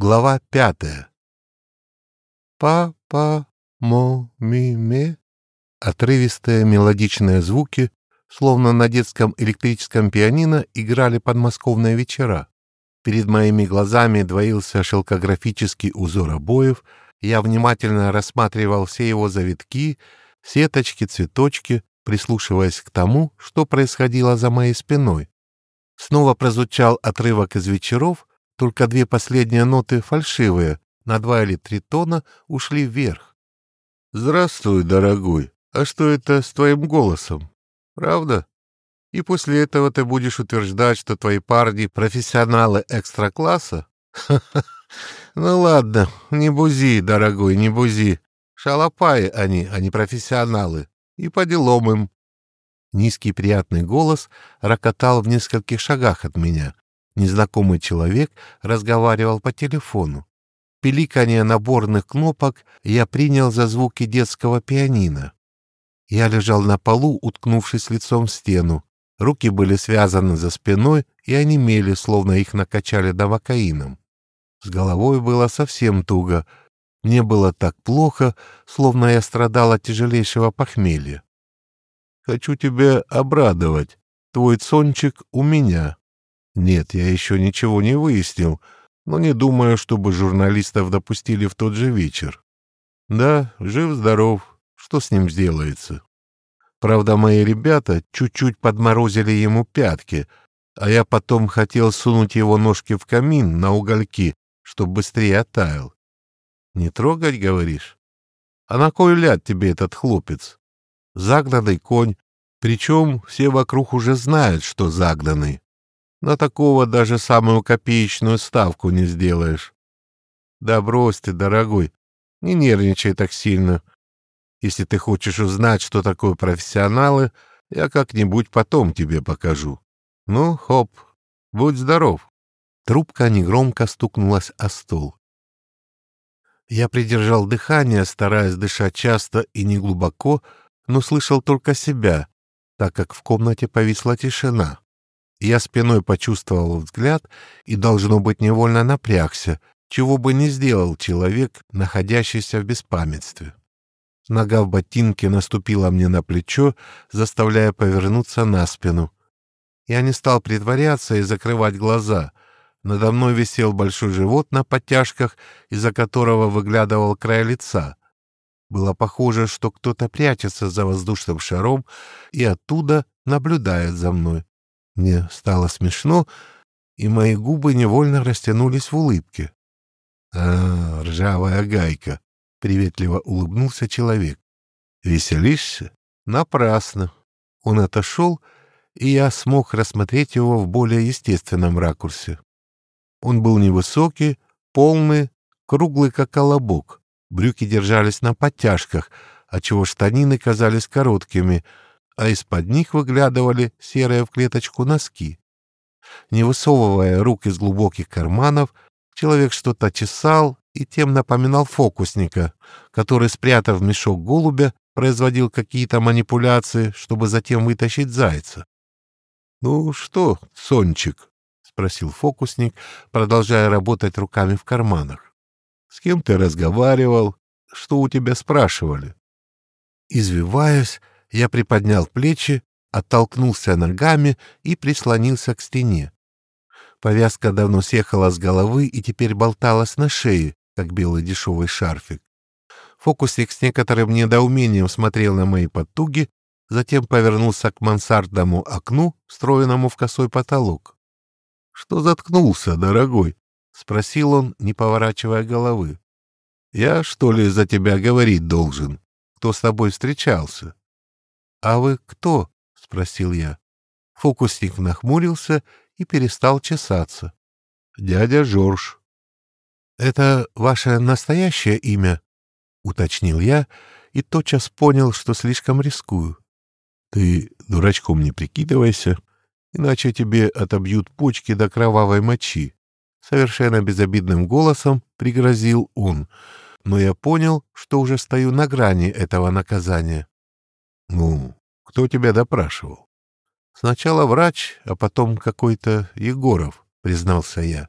Глава пятая. Па-па-мо-ми-ме. Отрывистые мелодичные звуки, словно на детском электрическом пианино, играли подмосковные вечера. Перед моими глазами двоился шелкографический узор обоев, я внимательно рассматривал все его завитки, сеточки, цветочки, прислушиваясь к тому, что происходило за моей спиной. Снова прозвучал отрывок из вечеров, только две последние ноты фальшивые, на два или три тона ушли вверх. «Здравствуй, дорогой. А что это с твоим голосом? Правда? И после этого ты будешь утверждать, что твои парни — профессионалы экстра-класса? Ну ладно, не бузи, дорогой, не бузи. Шалопаи они, а не профессионалы. И по делам им». Низкий приятный голос рокотал в нескольких шагах от меня, Незнакомый человек разговаривал по телефону. Пиликание наборных кнопок я принял за звуки детского пианино. Я лежал на полу, уткнувшись лицом в стену. Руки были связаны за спиной и онемели, словно их накачали новокаином. С головой было совсем туго. Мне было так плохо, словно я страдал от тяжелейшего похмелья. «Хочу тебя обрадовать. Твой сончик у меня», нет, я еще ничего не выяснил, но не думаю, чтобы журналистов допустили в тот же вечер. Да, жив-здоров, что с ним сделается? Правда, мои ребята чуть-чуть подморозили ему пятки, а я потом хотел сунуть его ножки в камин на угольки, чтобы быстрее оттаял. Не трогать, говоришь? А на кой ляд тебе этот хлопец? Загнанный конь, причем все вокруг уже знают, что загнанный. На такого даже самую копеечную ставку не сделаешь. Да брось ты, дорогой, не нервничай так сильно. Если ты хочешь узнать, что такое профессионалы, я как-нибудь потом тебе покажу. Ну, хоп, будь здоров. Трубка негромко стукнулась о стол. Я придержал дыхание, стараясь дышать часто и неглубоко, но слышал только себя, так как в комнате повисла тишина. Я спиной почувствовал взгляд и, должно быть, невольно напрягся, чего бы не сделал человек, находящийся в беспамятстве. Нога в ботинке наступила мне на плечо, заставляя повернуться на спину. Я не стал притворяться и закрывать глаза. Надо мной висел большой живот на подтяжках, из-за которого выглядывал край лица. Было похоже, что кто-то прячется за воздушным шаром и оттуда наблюдает за мной. Мне стало смешно, и мои губы невольно растянулись в улыбке. «А, ржавая гайка!» — приветливо улыбнулся человек. «Веселишься? Напрасно!» Он отошел, и я смог рассмотреть его в более естественном ракурсе. Он был невысокий, полный, круглый, как колобок. Брюки держались на подтяжках, отчего штанины казались короткими — а из-под них выглядывали серые в клеточку носки. Не высовывая рук из глубоких карманов, человек что-то чесал и тем напоминал фокусника, который, спрятав мешок голубя, производил какие-то манипуляции, чтобы затем вытащить зайца. — Ну что, Сончик? — спросил фокусник, продолжая работать руками в карманах. — С кем ты разговаривал? Что у тебя спрашивали? Извиваясь, я приподнял плечи, оттолкнулся ногами и прислонился к стене. Повязка давно съехала с головы и теперь болталась на шее, как белый дешевый шарфик. Фокусник с некоторым недоумением смотрел на мои потуги, затем повернулся к мансардному окну, встроенному в косой потолок. — Что заткнулся, дорогой? — спросил он, не поворачивая головы. — Я, что ли, за тебя говорить должен? Кто с тобой встречался? «А вы кто?» — спросил я. Фокусник нахмурился и перестал чесаться. «Дядя Жорж». «Это ваше настоящее имя?» — уточнил я и тотчас понял, что слишком рискую. «Ты дурачком не прикидывайся, иначе тебе отобьют почки до кровавой мочи», — совершенно безобидным голосом пригрозил он, но я понял, что уже стою на грани этого наказания. Ну, кто тебя допрашивал? Сначала врач, а потом какой-то Егоров, признался я.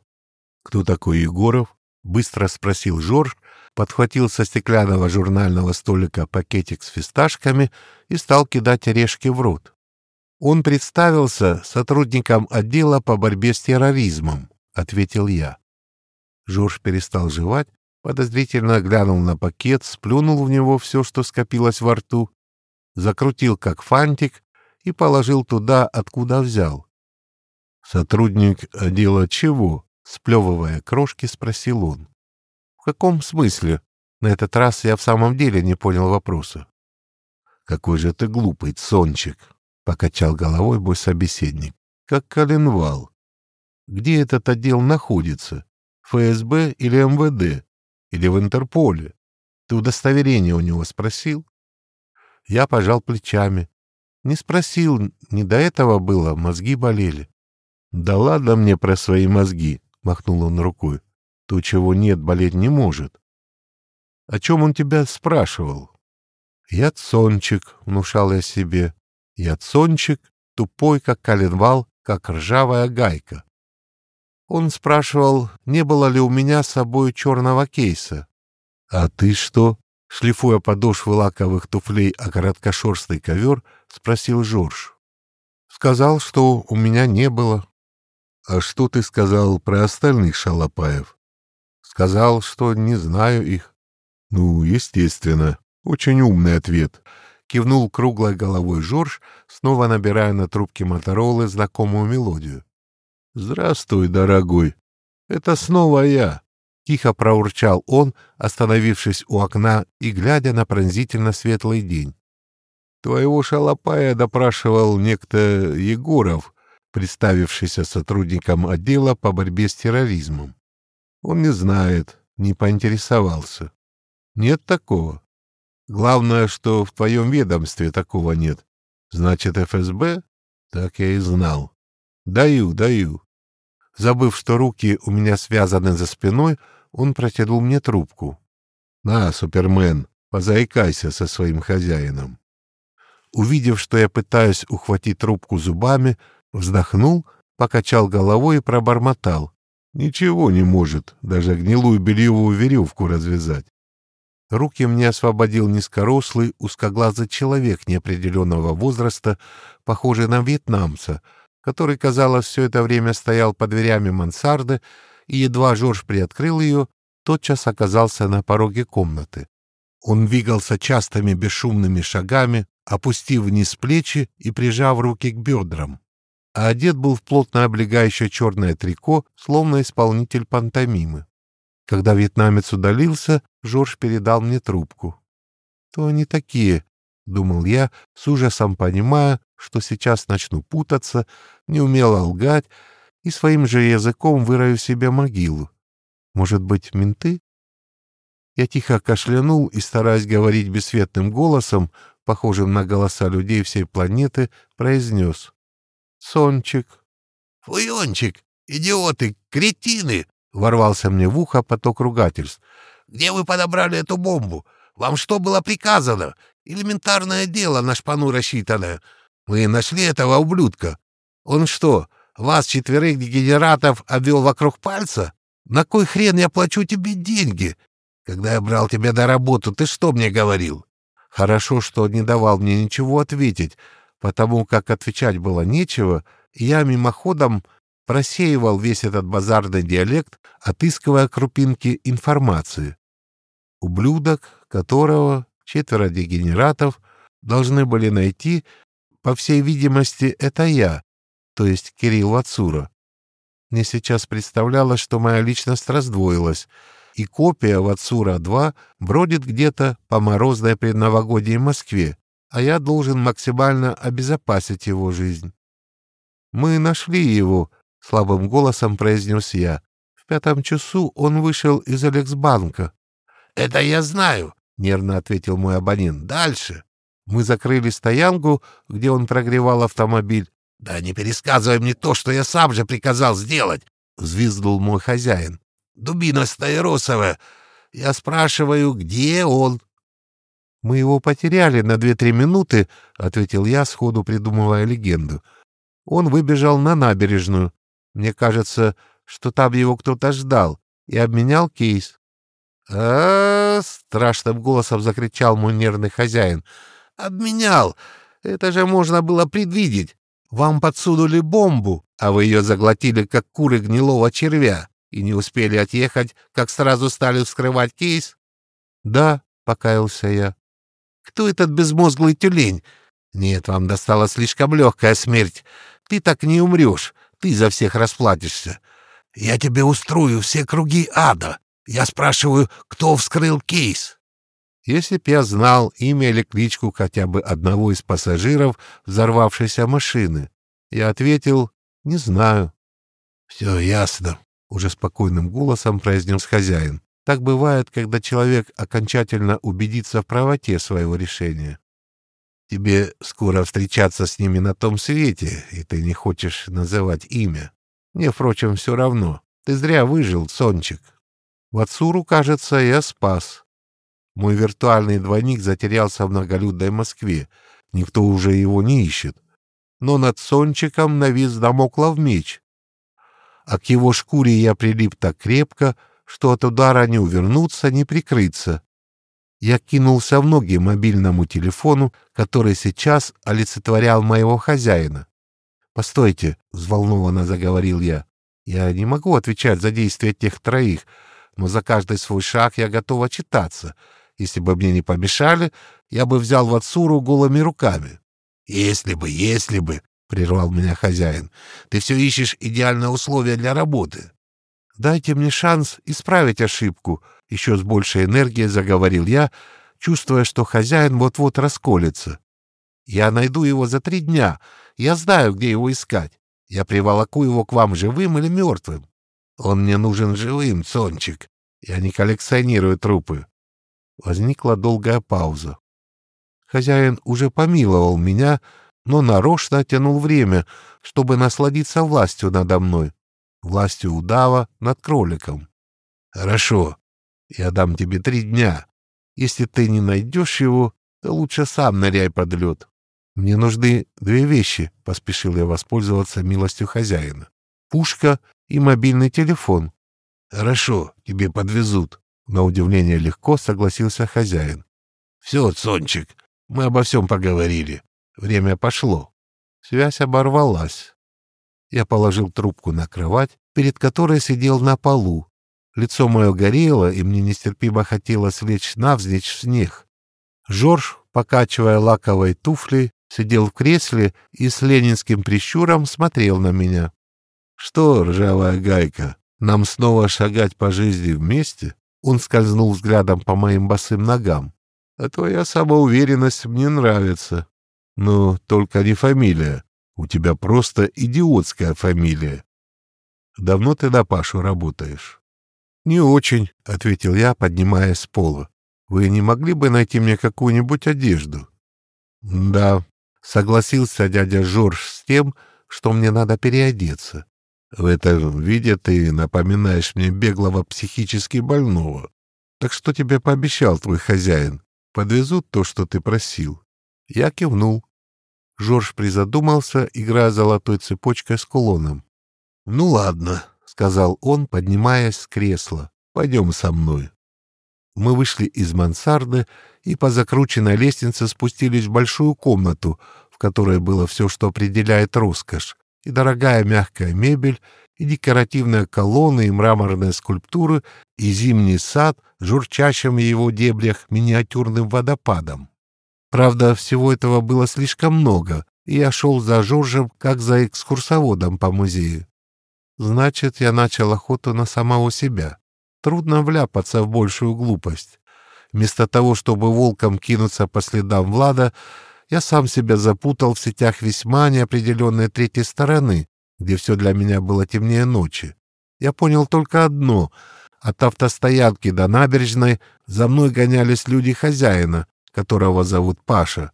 Кто такой Егоров? — быстро спросил Жорж, подхватил со стеклянного журнального столика пакетик с фисташками и стал кидать орешки в рот. «Он представился сотрудником отдела по борьбе с терроризмом», — ответил я. Жорж перестал жевать, подозрительно глянул на пакет, сплюнул в него все, что скопилось во рту, закрутил как фантик и положил туда, откуда взял. «Сотрудник отдела чего?» — сплевывая крошки, спросил он. «В каком смысле?» На этот раз я в самом деле не понял вопроса. «Какой же ты глупый, Сончик!» — покачал головой мой собеседник. «Как коленвал. Где этот отдел находится? ФСБ или МВД? Или в Интерполе? Ты удостоверение у него спросил?» Я пожал плечами. Не спросил, не до этого было, мозги болели. «Да ладно мне про свои мозги», — махнул он рукой. «То, чего нет, болеть не может». «О чем он тебя спрашивал?» «Я цончик», — внушал я себе. «Я цончик, тупой, как коленвал, как ржавая гайка». Он спрашивал, не было ли у меня с собой черного кейса. «А ты что?» — шлифуя подошвы лаковых туфлей о короткошерстный ковер, спросил Жорж. Сказал, что у меня не было. «А что ты сказал про остальных шалопаев?» «Сказал, что не знаю их». «Ну, естественно. Очень умный ответ», — кивнул круглой головой Жорж, снова набирая на трубке Моторолы знакомую мелодию. «Здравствуй, дорогой. Это снова я», — тихо проурчал он, остановившись у окна и глядя на пронзительно светлый день. «Твоего шалопая допрашивал некто Егоров, представившийся сотрудником отдела по борьбе с терроризмом. Он не знает, не поинтересовался. Нет такого. Главное, что в твоем ведомстве такого нет. Значит, ФСБ? Так я и знал. Даю, даю. Забыв, что руки у меня связаны за спиной, он протянул мне трубку. На, Супермен, позаикайся со своим хозяином. Увидев, что я пытаюсь ухватить трубку зубами, Вздохнул, покачал головой и пробормотал. Ничего не может, даже гнилую бельевую веревку развязать. Руки мне освободил низкорослый, узкоглазый человек неопределенного возраста, похожий на вьетнамца, который, казалось, все это время стоял под дверями мансарды, и едва Жорж приоткрыл ее, тотчас оказался на пороге комнаты. Он двигался частыми бесшумными шагами, опустив вниз плечи и прижав руки к бедрам а одет был в плотно облегающее черное трико, словно исполнитель пантомимы. Когда вьетнамец удалился, Жорж передал мне трубку. «Кто они такие?» — думал я, с ужасом понимая, что сейчас начну путаться, неумело лгать и своим же языком вырою себе могилу. Может быть, менты? Я тихо кашлянул и, стараясь говорить бесцветным голосом, похожим на голоса людей всей планеты, произнес. Сончик. Фуйончик, идиоты, кретины! Ворвался мне в ухо поток ругательств. Где вы подобрали эту бомбу? Вам что было приказано? Элементарное дело на шпану рассчитанное. Вы нашли этого ублюдка. Он что, вас, четверых дегенератов, обвел вокруг пальца? На кой хрен я плачу тебе деньги? Когда я брал тебя на работу, ты что мне говорил? Хорошо, что не давал мне ничего ответить, потому как отвечать было нечего, я мимоходом просеивал весь этот базарный диалект, отыскивая крупинки информации. Ублюдок, которого четверо дегенератов должны были найти, по всей видимости, это я, то есть Кирилл Вацура. Мне сейчас представлялось, что моя личность раздвоилась, и копия Вацура-2 бродит где-то по морозной предновогодней Москве, а я должен максимально обезопасить его жизнь. «Мы нашли его», — слабым голосом произнес я. «В пятом часу он вышел из Алексбанка». «Это я знаю», — нервно ответил мой абонент. «Дальше». Мы закрыли стоянку, где он прогревал автомобиль. «Да не пересказывай мне то, что я сам же приказал сделать», — взвизгнул мой хозяин. «Дубина Стаиросова. Я спрашиваю, где он?» «Мы его потеряли на две-три минуты», — ответил я, сходу придумывая легенду. «Он выбежал на набережную. Мне кажется, что там его кто-то ждал. и обменял кейс. а, страшным голосом закричал мой нервный хозяин. «Обменял! Это же можно было предвидеть! Вам подсунули бомбу, а вы ее заглотили, как куры гнилого червя, и не успели отъехать, как сразу стали вскрывать кейс?» «Да», — покаялся я. «Кто этот безмозглый тюлень? Нет, вам досталась слишком легкая смерть. Ты так не умрешь, ты за всех расплатишься. Я тебе устрою все круги ада. Я спрашиваю, кто вскрыл кейс?» Если б я знал имя или кличку хотя бы одного из пассажиров взорвавшейся машины, я ответил «не знаю». «Все ясно», — уже спокойным голосом произнес хозяин. Так бывает, когда человек окончательно убедится в правоте своего решения. Тебе скоро встречаться с ними на том свете, и ты не хочешь называть имя. Мне, впрочем, все равно. Ты зря выжил, Сончик. Вацуру, кажется, я спас. Мой виртуальный двойник затерялся в многолюдной Москве. Никто уже его не ищет. Но над Сончиком навис домоклов меч. А к его шкуре я прилип так крепко, что от удара не увернуться, не прикрыться. Я кинулся в ноги мобильному телефону, который сейчас олицетворял моего хозяина. «Постойте», — взволнованно заговорил я. «Я не могу отвечать за действия тех троих, но за каждый свой шаг я готов отчитаться. Если бы мне не помешали, я бы взял Вацуру голыми руками». «Если бы, если бы», — прервал меня хозяин, — «ты все ищешь идеальные условия для работы». «Дайте мне шанс исправить ошибку», — еще с большей энергией заговорил я, чувствуя, что хозяин вот-вот расколется. «Я найду его за три дня. Я знаю, где его искать. Я приволоку его к вам живым или мертвым. Он мне нужен живым, Сончик. Я не коллекционирую трупы». Возникла долгая пауза. Хозяин уже помиловал меня, но нарочно тянул время, чтобы насладиться властью надо мной властью удава над кроликом. Хорошо, я дам тебе три дня. Если ты не найдешь его, то лучше сам ныряй под лед. Мне нужны две вещи, — поспешил я воспользоваться милостью хозяина. Пушка и мобильный телефон. Хорошо, тебе подвезут. На удивление легко согласился хозяин. Все, Сончик, мы обо всем поговорили. Время пошло. Связь оборвалась. Я положил трубку на кровать, перед которой сидел на полу. Лицо мое горело, и мне нестерпимо хотелось лечь навзничь в снег. Жорж, покачивая лаковой туфлей, сидел в кресле и с ленинским прищуром смотрел на меня. «Что, ржавая гайка, нам снова шагать по жизни вместе?» Он скользнул взглядом по моим босым ногам. «А твоя самоуверенность мне нравится. Но только не фамилия. У тебя просто идиотская фамилия. Давно ты на Пашу работаешь? Не очень, ответил я, поднимаясь с пола. Вы не могли бы найти мне какую-нибудь одежду? Да, согласился дядя Жорж с тем, что мне надо переодеться. В этом виде ты напоминаешь мне беглого психически больного. Так что тебе пообещал твой хозяин? Подвезут то, что ты просил. Я кивнул. Жорж призадумался, играя золотой цепочкой с кулоном. «Ну ладно», — сказал он, поднимаясь с кресла. «Пойдем со мной». Мы вышли из мансарды и по закрученной лестнице спустились в большую комнату, в которой было все, что определяет роскошь, и дорогая мягкая мебель, и декоративные колонны, и мраморные скульптуры, и зимний сад, журчащим в его дебрях миниатюрным водопадом. Правда, всего этого было слишком много, и я шел за Жоржем, как за экскурсоводом по музею. Значит, я начал охоту на самого себя. Трудно вляпаться в большую глупость. Вместо того, чтобы волком кинуться по следам Влада, я сам себя запутал в сетях весьма неопределенной третьей стороны, где все для меня было темнее ночи. Я понял только одно — от автостоянки до набережной за мной гонялись люди хозяина, которого зовут Паша,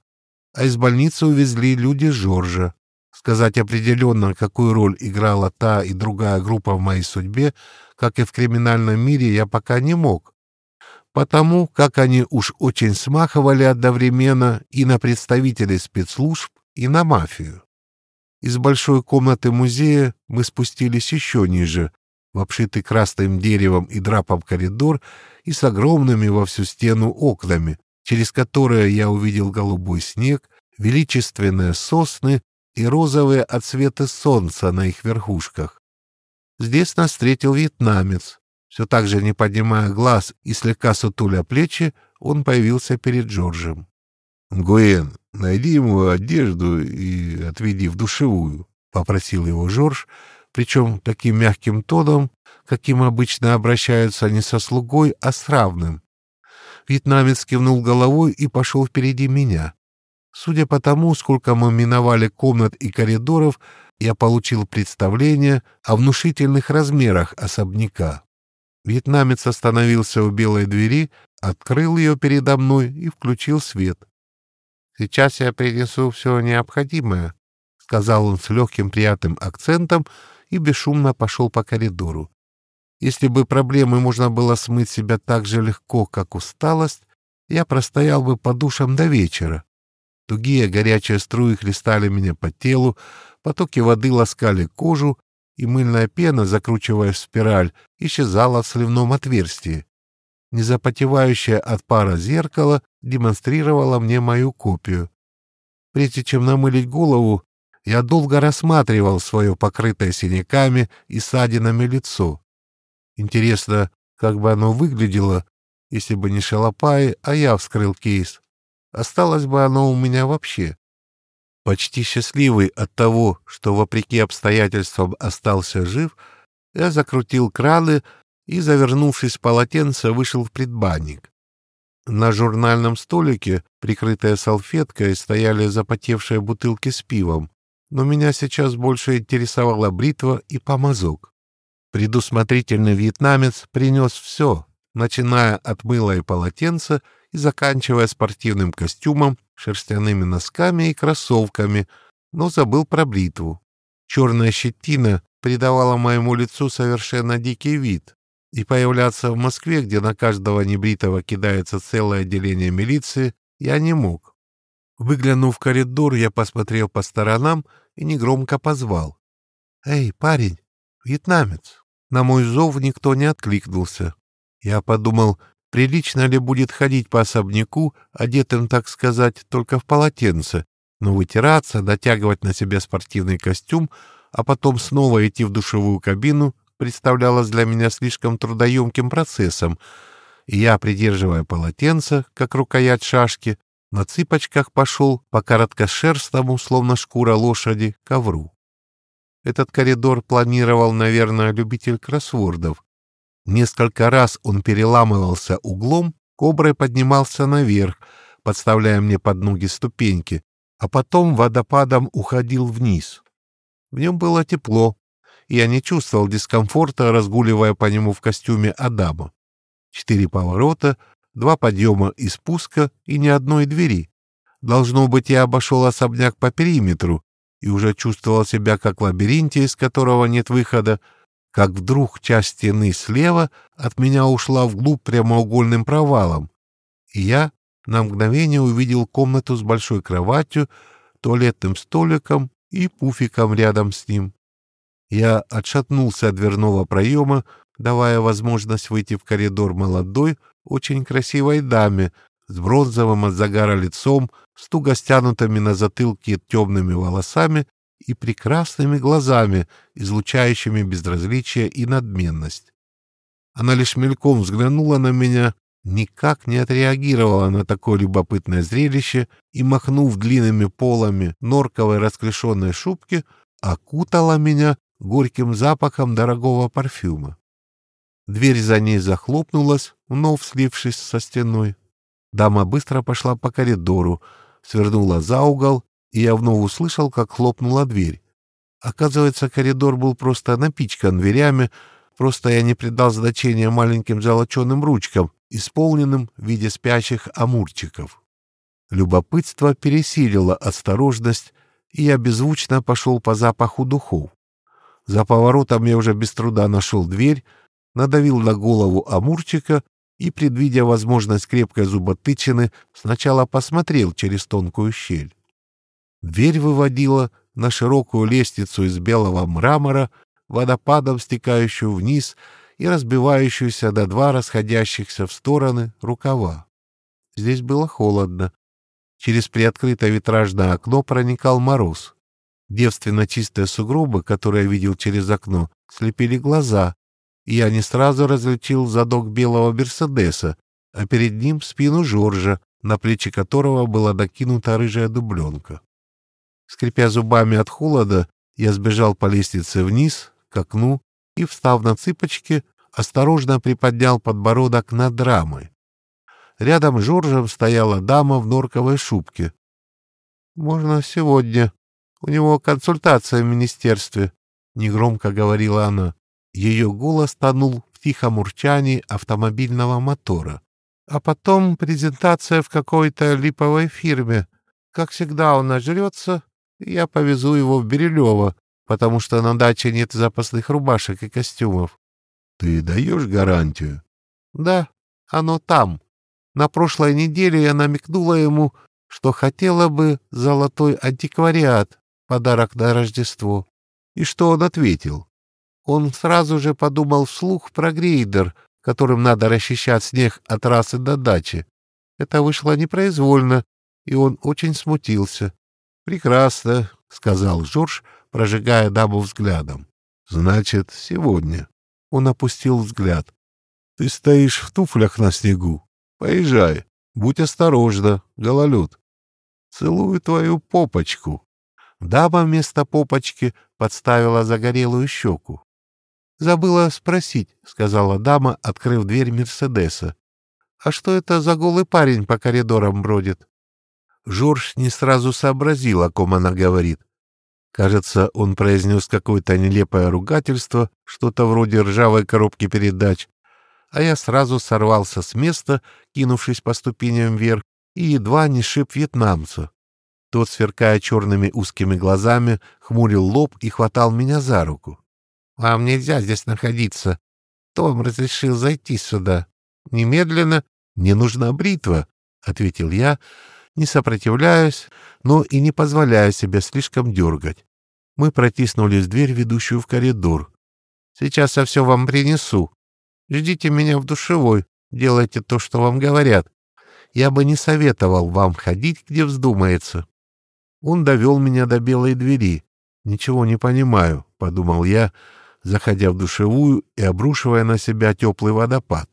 а из больницы увезли люди Жоржа. Сказать определенно, какую роль играла та и другая группа в моей судьбе, как и в криминальном мире, я пока не мог. Потому как они уж очень смахивали одновременно и на представителей спецслужб, и на мафию. Из большой комнаты музея мы спустились еще ниже, в обшитый красным деревом и драпом коридор и с огромными во всю стену окнами, через которые я увидел голубой снег, величественные сосны и розовые от света солнца на их верхушках. Здесь нас встретил вьетнамец. Все так же, не поднимая глаз и слегка сутуля плечи, он появился перед Джорджем. «Гуэн, найди ему одежду и отведи в душевую», — попросил его Жорж, причем таким мягким тоном, каким обычно обращаются не со слугой, а с равным. Вьетнамец кивнул головой и пошел впереди меня. Судя по тому, сколько мы миновали комнат и коридоров, я получил представление о внушительных размерах особняка. Вьетнамец остановился у белой двери, открыл ее передо мной и включил свет. «Сейчас я принесу все необходимое», — сказал он с легким приятным акцентом и бесшумно пошел по коридору. Если бы проблемы можно было смыть себя так же легко, как усталость, я простоял бы по душам до вечера. Тугие горячие струи хлестали меня по телу, потоки воды ласкали кожу, и мыльная пена, закручиваясь в спираль, исчезала в сливном отверстии. Незапотевающее от пара зеркало демонстрировало мне мою копию. Прежде чем намылить голову, я долго рассматривал свое покрытое синяками и ссадинами лицо. Интересно, как бы оно выглядело, если бы не шалопай, а я вскрыл кейс. Осталось бы оно у меня вообще. Почти счастливый от того, что, вопреки обстоятельствам, остался жив, я закрутил краны и, завернувшись в полотенце, вышел в предбанник. На журнальном столике, прикрытая салфеткой, стояли запотевшие бутылки с пивом, но меня сейчас больше интересовала бритва и помазок. Предусмотрительный вьетнамец принес все, начиная от мыла и полотенца и заканчивая спортивным костюмом, шерстяными носками и кроссовками, но забыл про бритву. Черная щетина придавала моему лицу совершенно дикий вид, и появляться в Москве, где на каждого небритого кидается целое отделение милиции, я не мог. Выглянув в коридор, я посмотрел по сторонам и негромко позвал. «Эй, парень, вьетнамец!» На мой зов никто не откликнулся. Я подумал, Прилично ли будет ходить по особняку, одетым, так сказать, только в полотенце, но вытираться, натягивать на себя спортивный костюм, а потом снова идти в душевую кабину представлялось для меня слишком трудоемким процессом, и я, придерживая полотенце, как рукоять шашки, на цыпочках пошел по короткошерстному, словно шкура лошади, ковру. Этот коридор планировал, наверное, любитель кроссвордов, Несколько раз он переламывался углом, коброй поднимался наверх, подставляя мне под ноги ступеньки, а потом водопадом уходил вниз. В нем было тепло, и я не чувствовал дискомфорта, разгуливая по нему в костюме Адама. Четыре поворота, два подъема и спуска и ни одной двери. Должно быть, я обошел особняк по периметру и уже чувствовал себя как в лабиринте, из которого нет выхода, как вдруг часть стены слева от меня ушла вглубь прямоугольным провалом, и я на мгновение увидел комнату с большой кроватью, туалетным столиком и пуфиком рядом с ним. Я отшатнулся от дверного проема, давая возможность выйти в коридор молодой, очень красивой даме с бронзовым от загара лицом, с туго стянутыми на затылке темными волосами и прекрасными глазами, излучающими безразличие и надменность. Она лишь мельком взглянула на меня, никак не отреагировала на такое любопытное зрелище и, махнув длинными полами норковой расклешенной шубки, окутала меня горьким запахом дорогого парфюма. Дверь за ней захлопнулась, вновь слившись со стеной. Дама быстро пошла по коридору, свернула за угол и вновь услышал, как хлопнула дверь. Оказывается, коридор был просто напичкан дверями, просто я не придал значения маленьким золоченым ручкам, исполненным в виде спящих амурчиков. Любопытство пересилило осторожность, и я беззвучно пошел по запаху духов. За поворотом я уже без труда нашел дверь, надавил на голову амурчика и, предвидя возможность крепкой зуботычины, сначала посмотрел через тонкую щель. Дверь выводила на широкую лестницу из белого мрамора, водопадом стекающую вниз и разбивающуюся до два расходящихся в стороны рукава. Здесь было холодно. Через приоткрытое витражное окно проникал мороз. Девственно чистые сугробы, которые я видел через окно, слепили глаза, и я не сразу различил задок белого Мерседеса, а перед ним спину Жоржа, на плечи которого была докинута рыжая дубленка. Скрипя зубами от холода, я сбежал по лестнице вниз, к окну, и, встав на цыпочки, осторожно приподнял подбородок над рамой. Рядом с Жоржем стояла дама в норковой шубке. «Можно сегодня. У него консультация в министерстве», — негромко говорила она. Ее голос тонул в тихом урчании автомобильного мотора. А потом презентация в какой-то липовой фирме. Как всегда он нажрется, я повезу его в Бирюлево, потому что на даче нет запасных рубашек и костюмов. — Ты даешь гарантию? — Да, оно там. На прошлой неделе я намекнула ему, что хотела бы золотой антиквариат, подарок на Рождество. И что он ответил? Он сразу же подумал вслух про грейдер, которым надо расчищать снег от трассы до дачи. Это вышло непроизвольно, и он очень смутился. «Прекрасно», — сказал Жорж, прожигая даму взглядом. «Значит, сегодня». Он опустил взгляд. «Ты стоишь в туфлях на снегу. Поезжай. Будь осторожна, гололед. Целую твою попочку». Дама вместо попочки подставила загорелую щеку. «Забыла спросить», — сказала дама, открыв дверь Мерседеса. «А что это за голый парень по коридорам бродит?» Жорж не сразу сообразил, о ком она говорит. Кажется, он произнес какое-то нелепое ругательство, что-то вроде ржавой коробки передач, а я сразу сорвался с места, кинувшись по ступеням вверх, и едва не шип вьетнамца. Тот, сверкая черными узкими глазами, хмурил лоб и хватал меня за руку. Вам нельзя здесь находиться. Том разрешил зайти сюда. Немедленно. Мне нужна бритва, — ответил я, не сопротивляясь, но и не позволяя себе слишком дергать. Мы протиснулись в дверь, ведущую в коридор. Сейчас я все вам принесу. Ждите меня в душевой, делайте то, что вам говорят. Я бы не советовал вам ходить, где вздумается. Он довел меня до белой двери. Ничего не понимаю, — подумал я, — заходя в душевую и обрушивая на себя теплый водопад.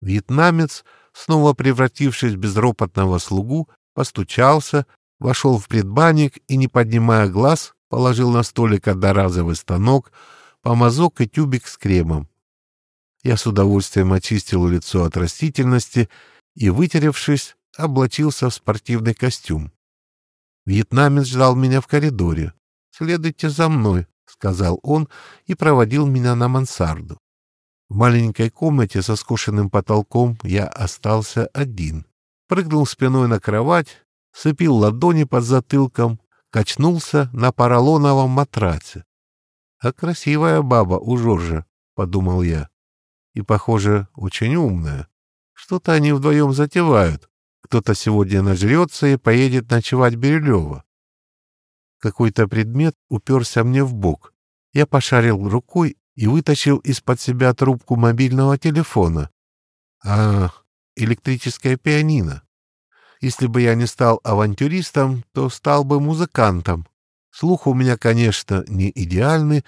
Вьетнамец, снова превратившись в безропотного слугу, постучался, вошел в предбанник и, не поднимая глаз, положил на столик одноразовый станок, помазок и тюбик с кремом. Я с удовольствием очистил лицо от растительности и, вытеревшись, облачился в спортивный костюм. Вьетнамец ждал меня в коридоре. «Следуйте за мной», — сказал он и проводил меня на мансарду. В маленькой комнате со скошенным потолком я остался один. Прыгнул спиной на кровать, сыпил ладони под затылком, качнулся на поролоновом матраце. «А красивая баба у Жоржа», — подумал я. «И, похоже, очень умная. Что-то они вдвоем затевают. Кто-то сегодня нажрется и поедет ночевать Бирюлева. Какой-то предмет уперся мне в бок. Я пошарил рукой и вытащил из-под себя трубку мобильного телефона. А, электрическое пианино. Если бы я не стал авантюристом, то стал бы музыкантом. Слух у меня, конечно, не идеальный,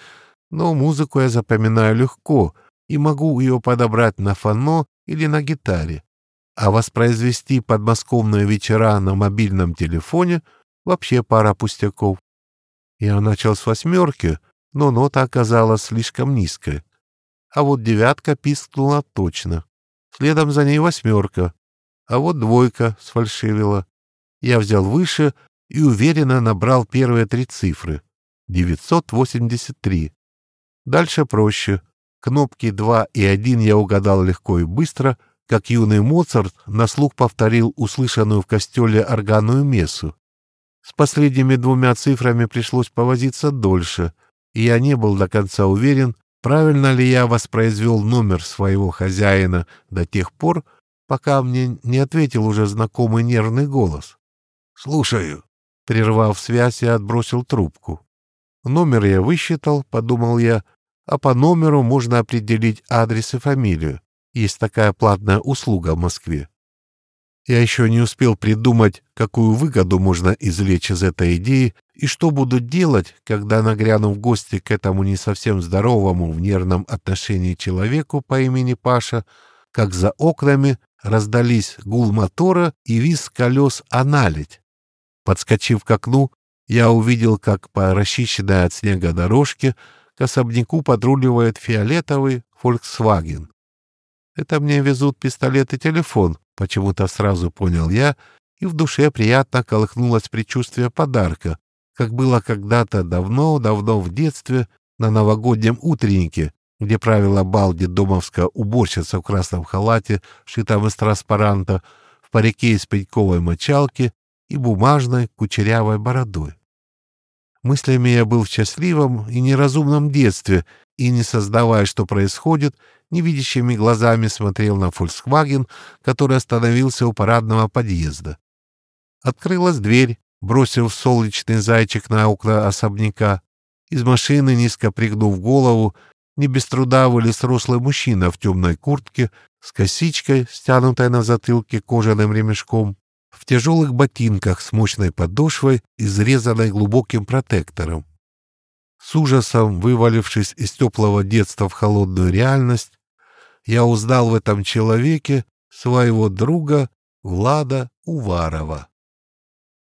но музыку я запоминаю легко и могу ее подобрать на фано или на гитаре. А воспроизвести подмосковные вечера на мобильном телефоне — Вообще пара пустяков. Я начал с восьмерки, но нота оказалась слишком низкая. А вот девятка пискнула точно. Следом за ней восьмерка. А вот двойка сфальшивила. Я взял выше и уверенно набрал первые три цифры. 983. Дальше проще. Кнопки 2 и 1 я угадал легко и быстро, как юный Моцарт на слух повторил услышанную в костеле органную мессу. С последними двумя цифрами пришлось повозиться дольше, и я не был до конца уверен, правильно ли я воспроизвел номер своего хозяина до тех пор, пока мне не ответил уже знакомый нервный голос. «Слушаю». Прервав связь, я отбросил трубку. Номер я высчитал, подумал я, а по номеру можно определить адрес и фамилию. Есть такая платная услуга в Москве. Я еще не успел придумать, какую выгоду можно извлечь из этой идеи и что буду делать, когда нагряну в гости к этому не совсем здоровому в нервном отношении человеку по имени Паша, как за окнами раздались гул мотора и визг колес аналить. Подскочив к окну, я увидел, как по расчищенной от снега дорожке к особняку подруливает фиолетовый «Фольксваген». Это мне везут пистолет и телефон, почему-то сразу понял я, и в душе приятно колыхнулось предчувствие подарка, как было когда-то давно-давно в детстве на новогоднем утреннике, где правила бал домовская уборщица в красном халате, шитом из транспаранта, в парике из пеньковой мочалки и бумажной кучерявой бородой. Мыслями я был в счастливом и неразумном детстве и, не создавая, что происходит, невидящими глазами смотрел на «Фольксваген», который остановился у парадного подъезда. Открылась дверь, бросив солнечный зайчик на окна особняка. Из машины, низко пригнув голову, не без труда вылез рослый мужчина в темной куртке с косичкой, стянутой на затылке кожаным ремешком, в тяжелых ботинках с мощной подошвой, изрезанной глубоким протектором. С ужасом, вывалившись из теплого детства в холодную реальность, я узнал в этом человеке своего друга Влада Уварова.